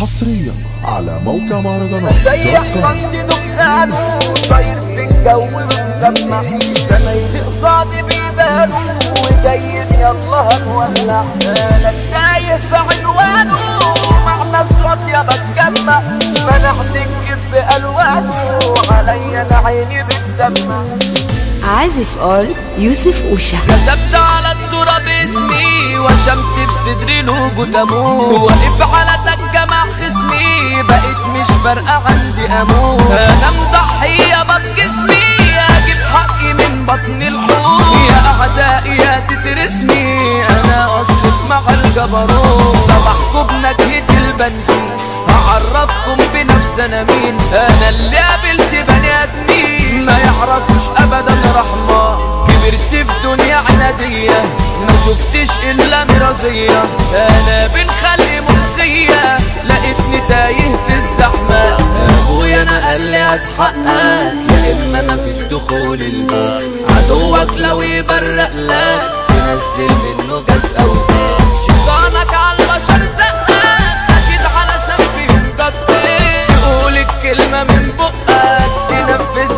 حصريا على موقع مهرجانات زي حصنت دخانه طاير في الجو ومسمع زمايلي قصادي بيبانوا وجايين يلا هنولع. أنا تايه في عنوانه مع ناس راضية بتجمع. منحت الكذب بألوانه عليا أنا عيني بتدمع عازف آر يوسف أوشا. كتبت على التراب اسمي وشمت في صدري لوجو تموت. واقف على دكة مع خصمي بقيت مش فارقة عندي أموت. أنا مضحية بط جسمي أجيب حقي من بطن الحوت. يا أعدائي يا تترسمي أنا أصرف مع الجبروت. صباحكم بنكهة البنزين هعرفكم بنفس أنا مين. أنا اللي ما يعرفوش ابدا رحمة. كبرت في دنيا عنادية ما شفتش إلا مرازية أنا بنخلي مرزية لقيتني تايه في الزحمة. أبويا أنا قال لي هتحقق يا إما مفيش دخول الباب. عدوك لو يبرق لك. تنزل منه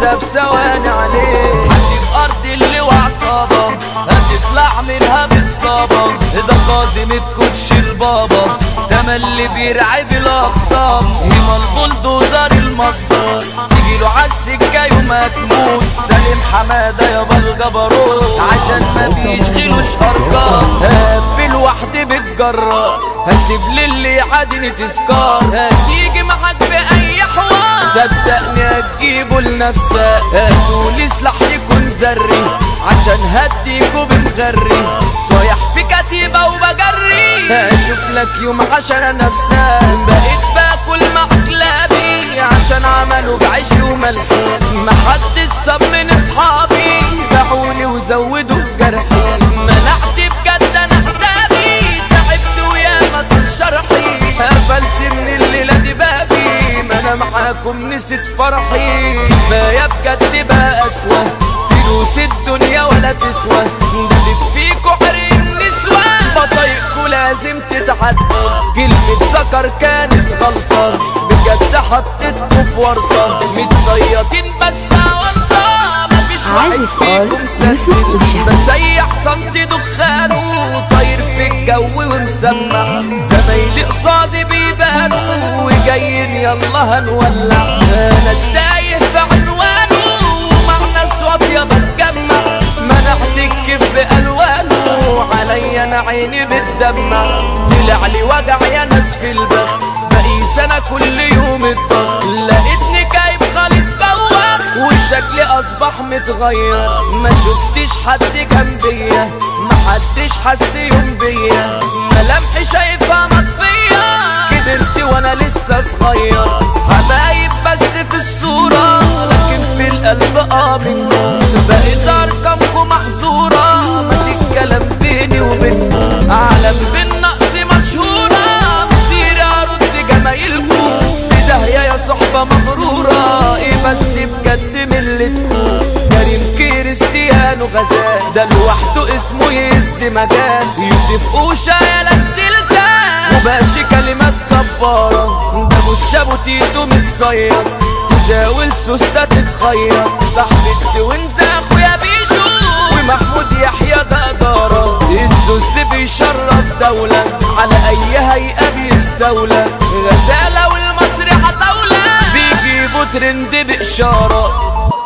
في ثواني عليك. حاسب ارض اللي وعصابة. هتطلع منها بتصابة ده قاسم الكوتش البابا. تملي بيرعب الاخصام هما البلدوزر المصدر. تجيله عالسكة يوم هتموت سالم حمادة يابا الجبروت عشان ما بيشغلوش ارقام هقفل وحدي بالجرة هسيب للي عادني تذكار. هتيجي معاك بأي صدقني هتجيبه لنفسك هاتولي سلاح يكون ذري عشان هديكوا بمغري طايح في كتيبة وبجري. أشوف لك يوم عشان نفسك بقيت باكل مع كلابي عشان عملوا بعيش وملح محدش معاكم نسيت فرحي. كفاية بجد بقى اسوأ فلوس الدنيا ولا تسوى. ده فيكوا حريم نسوة بطايقكوا لازم تتعدل كلمة ذكر كانت غلطة. بجد حطيتكوا في ورطة. متصيطين بس ورطة مفيش واحد فيكم أوشا. بسيح صمت دخانه طاير في الجو ومسمع. زمايلي قصادي بيبانوا. وجايين يلا هنولع أنا تايه في عنوانه مع ناس واطيه بتجمع منحت الكف بألوانه عليا أنا عيني بتدمع. طلع لي وجع يا ناس في البخت بقيس أنا كل يوم الضغط لقيتني كايب خالص بوخ وشكلي أصبح متغير. ما شفتش حد جنبيا ما حدش حس يوم بيا ملامحي شايفها مطفية. كبرت وأنا لسه صغير. حبايب بس في الصورة لكن في القلب آه منكم بقيت ارقامكم محظورة. ما تتكلم بيني وبينكم أعلم بالنقص مشهورة. مسيري أرد جمايلكم في داهية يا صحبة مغرورة. إيه بس بجد ملتكم كريم كريستيانو غزال. ده لوحده اسمه يهز مجال. يوسف أوشا يا الزلزال وباشي كلمات جبارة ده مش ابو تيتو متصير تزاول سوسته تتخير صاحب التوينز اخويا بيشو ومحمود يحيى ده اداره الزوز بيشرف دولة. على أي هيئة بيستولى. غزالة والمصري دولة بيجيبوا ترند بإشارة.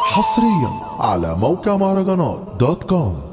حصريا على موقع مهرجانات دوت كوم.